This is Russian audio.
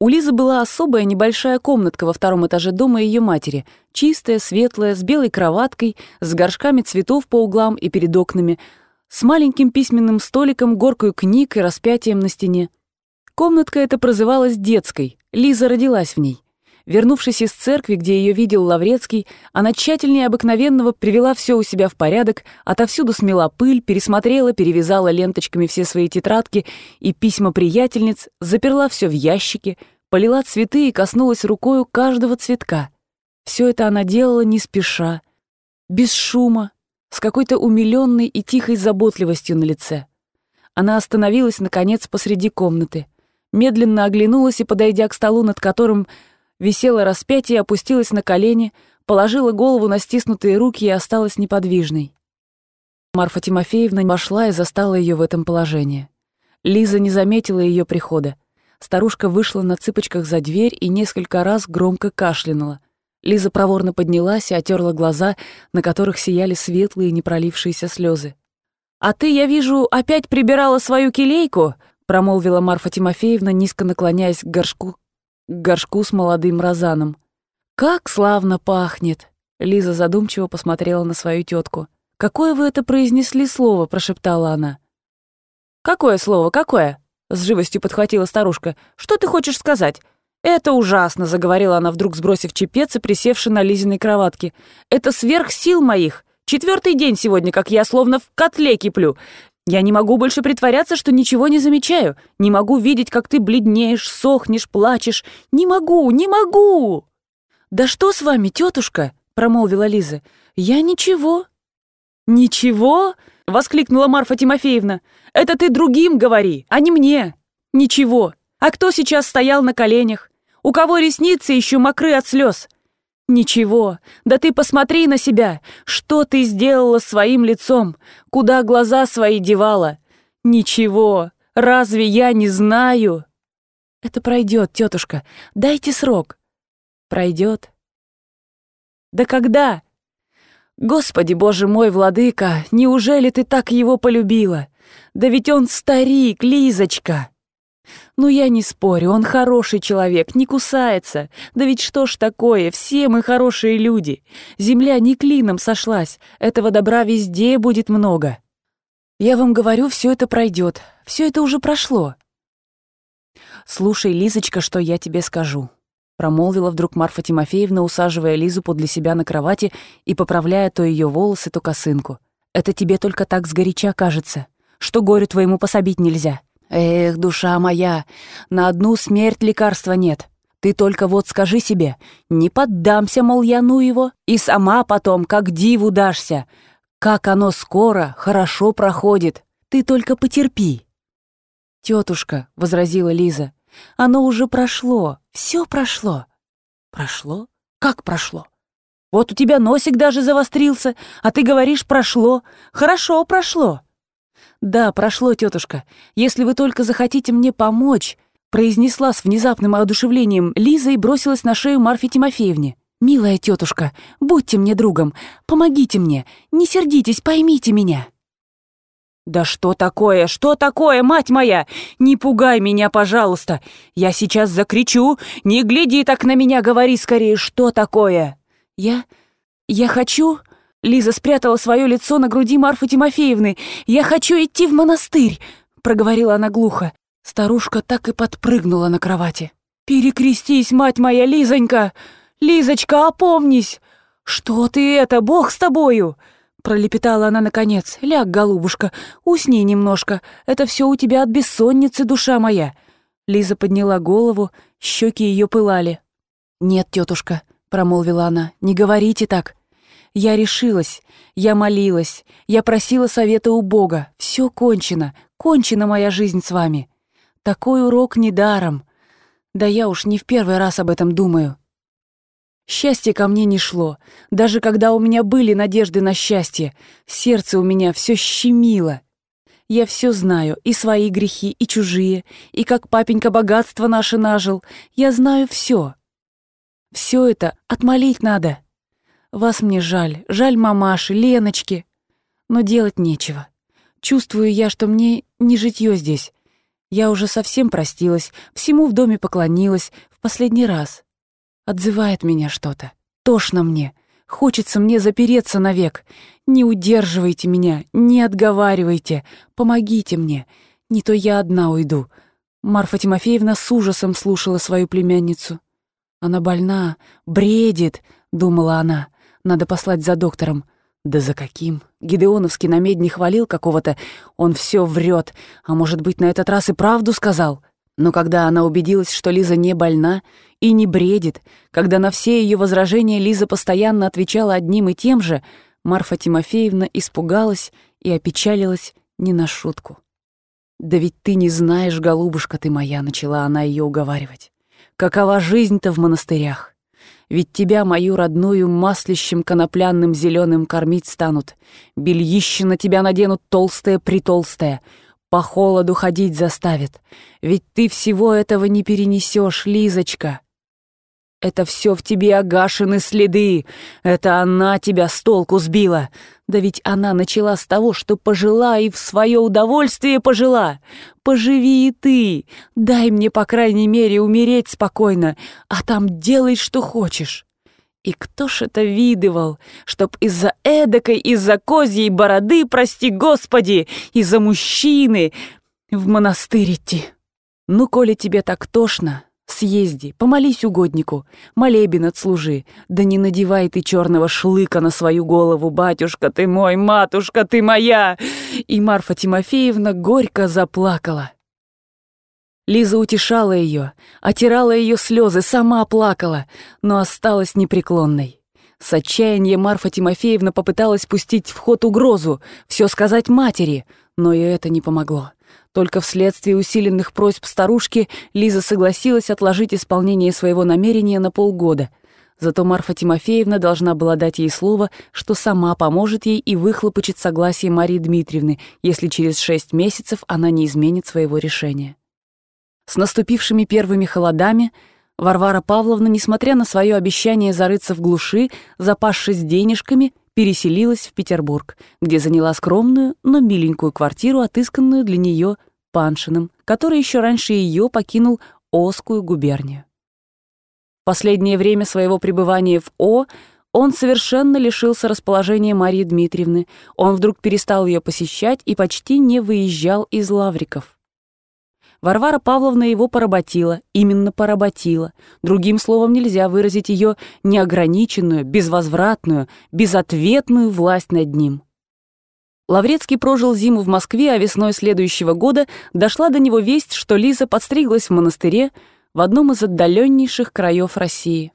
У Лизы была особая небольшая комнатка во втором этаже дома ее матери, чистая, светлая, с белой кроваткой, с горшками цветов по углам и перед окнами, с маленьким письменным столиком, горкой книг и распятием на стене. Комнатка эта прозывалась детской, Лиза родилась в ней. Вернувшись из церкви, где ее видел Лаврецкий, она тщательнее обыкновенного привела все у себя в порядок, отовсюду смела пыль, пересмотрела, перевязала ленточками все свои тетрадки и письма приятельниц, заперла все в ящики, полила цветы и коснулась рукою каждого цветка. Все это она делала не спеша, без шума, с какой-то умиленной и тихой заботливостью на лице. Она остановилась, наконец, посреди комнаты, медленно оглянулась и, подойдя к столу, над которым висела распятие, опустилась на колени, положила голову на стиснутые руки и осталась неподвижной. Марфа Тимофеевна вошла и застала ее в этом положении. Лиза не заметила ее прихода. Старушка вышла на цыпочках за дверь и несколько раз громко кашлянула. Лиза проворно поднялась и отерла глаза, на которых сияли светлые непролившиеся слезы. «А ты, я вижу, опять прибирала свою келейку?» — промолвила Марфа Тимофеевна, низко наклоняясь к горшку, к горшку с молодым розаном. «Как славно пахнет!» Лиза задумчиво посмотрела на свою тетку. «Какое вы это произнесли слово?» — прошептала она. «Какое слово? Какое?» — с живостью подхватила старушка. «Что ты хочешь сказать?» «Это ужасно!» — заговорила она, вдруг сбросив чепец и присевши на Лизиной кроватке. «Это сверх сил моих! Четвертый день сегодня, как я словно в котле киплю. Я не могу больше притворяться, что ничего не замечаю. Не могу видеть, как ты бледнеешь, сохнешь, плачешь. Не могу, не могу!» «Да что с вами, тетушка?» — промолвила Лиза. «Я ничего». «Ничего?» — воскликнула Марфа Тимофеевна. «Это ты другим говори, а не мне. Ничего. А кто сейчас стоял на коленях? У кого ресницы еще мокры от слез? «Ничего, да ты посмотри на себя! Что ты сделала своим лицом? Куда глаза свои девала? Ничего, разве я не знаю?» «Это пройдет, тетушка, дайте срок». «Пройдет». «Да когда?» «Господи, боже мой, владыка, неужели ты так его полюбила? Да ведь он старик, Лизочка!» «Ну, я не спорю, он хороший человек, не кусается. Да ведь что ж такое, все мы хорошие люди. Земля не клином сошлась, этого добра везде будет много. Я вам говорю, все это пройдет, все это уже прошло». «Слушай, Лизочка, что я тебе скажу», — промолвила вдруг Марфа Тимофеевна, усаживая Лизу подле себя на кровати и поправляя то ее волосы, то косынку. «Это тебе только так сгоряча кажется, что горю твоему пособить нельзя». Эх, душа моя, на одну смерть лекарства нет. Ты только вот скажи себе, не поддамся, мол, я ну его, и сама потом, как диву дашься. Как оно скоро, хорошо проходит. Ты только потерпи. Тетушка, — возразила Лиза, — оно уже прошло, все прошло. Прошло? Как прошло? Вот у тебя носик даже завострился, а ты говоришь «прошло». Хорошо прошло. «Да, прошло, тетушка. Если вы только захотите мне помочь», произнесла с внезапным одушевлением Лиза и бросилась на шею Марфе Тимофеевне. «Милая тетушка, будьте мне другом, помогите мне, не сердитесь, поймите меня». «Да что такое, что такое, мать моя? Не пугай меня, пожалуйста. Я сейчас закричу. Не гляди так на меня, говори скорее, что такое?» «Я... я хочу...» Лиза спрятала свое лицо на груди Марфы Тимофеевны. «Я хочу идти в монастырь!» — проговорила она глухо. Старушка так и подпрыгнула на кровати. «Перекрестись, мать моя, Лизонька! Лизочка, опомнись! Что ты это, Бог с тобою!» Пролепетала она наконец. «Ляг, голубушка, усни немножко. Это все у тебя от бессонницы, душа моя». Лиза подняла голову, щеки ее пылали. «Нет, тетушка», — промолвила она, — «не говорите так. Я решилась, я молилась, я просила совета у Бога. Все кончено, кончена моя жизнь с вами. Такой урок недаром. Да я уж не в первый раз об этом думаю. Счастье ко мне не шло. Даже когда у меня были надежды на счастье, сердце у меня все щемило. Я все знаю, и свои грехи, и чужие, и как папенька богатство наше нажил. Я знаю все. Все это отмолить надо. Вас мне жаль, жаль мамаши, Леночки. Но делать нечего. Чувствую я, что мне не житье здесь. Я уже совсем простилась, всему в доме поклонилась, в последний раз. Отзывает меня что-то. Тошно мне. Хочется мне запереться навек. Не удерживайте меня, не отговаривайте. Помогите мне. Не то я одна уйду. Марфа Тимофеевна с ужасом слушала свою племянницу. Она больна, бредит, думала она. Надо послать за доктором. Да за каким? Гидеоновский на медь не хвалил какого-то. Он все врет. А может быть, на этот раз и правду сказал? Но когда она убедилась, что Лиза не больна и не бредит, когда на все ее возражения Лиза постоянно отвечала одним и тем же, Марфа Тимофеевна испугалась и опечалилась не на шутку. «Да ведь ты не знаешь, голубушка ты моя», — начала она ее уговаривать. «Какова жизнь-то в монастырях? Ведь тебя, мою родную, маслищем конопляным зеленым кормить станут. Бельище на тебя наденут толстое-притолстое, по холоду ходить заставят. Ведь ты всего этого не перенесешь, Лизочка. Это все в тебе Агашины следы. Это она тебя с толку сбила. Да ведь она начала с того, что пожила и в свое удовольствие пожила. Поживи и ты. Дай мне, по крайней мере, умереть спокойно, а там делай, что хочешь. И кто ж это видывал, чтоб из-за эдакой, из-за козьей бороды, прости господи, из-за мужчины в монастырь идти? Ну, коли тебе так тошно, съезди, помолись угоднику, молебен отслужи, да не надевай ты черного шлыка на свою голову, батюшка ты мой, матушка ты моя!» И Марфа Тимофеевна горько заплакала. Лиза утешала ее, отирала ее слезы, сама плакала, но осталась непреклонной. С отчаяния Марфа Тимофеевна попыталась пустить в ход угрозу, все сказать матери, но и это не помогло. Только вследствие усиленных просьб старушки Лиза согласилась отложить исполнение своего намерения на полгода. Зато Марфа Тимофеевна должна была дать ей слово, что сама поможет ей и выхлопочет согласие Марии Дмитриевны, если через шесть месяцев она не изменит своего решения. С наступившими первыми холодами Варвара Павловна, несмотря на свое обещание зарыться в глуши, запасшись денежками, переселилась в Петербург, где заняла скромную, но миленькую квартиру, отысканную для нее Паншиным, который еще раньше ее покинул Оскую губернию. Последнее время своего пребывания в О он совершенно лишился расположения Марии Дмитриевны, он вдруг перестал ее посещать и почти не выезжал из Лавриков. Варвара Павловна его поработила, именно поработила. Другим словом нельзя выразить ее неограниченную, безвозвратную, безответную власть над ним. Лаврецкий прожил зиму в Москве, а весной следующего года дошла до него весть, что Лиза подстриглась в монастыре в одном из отдаленнейших краев России.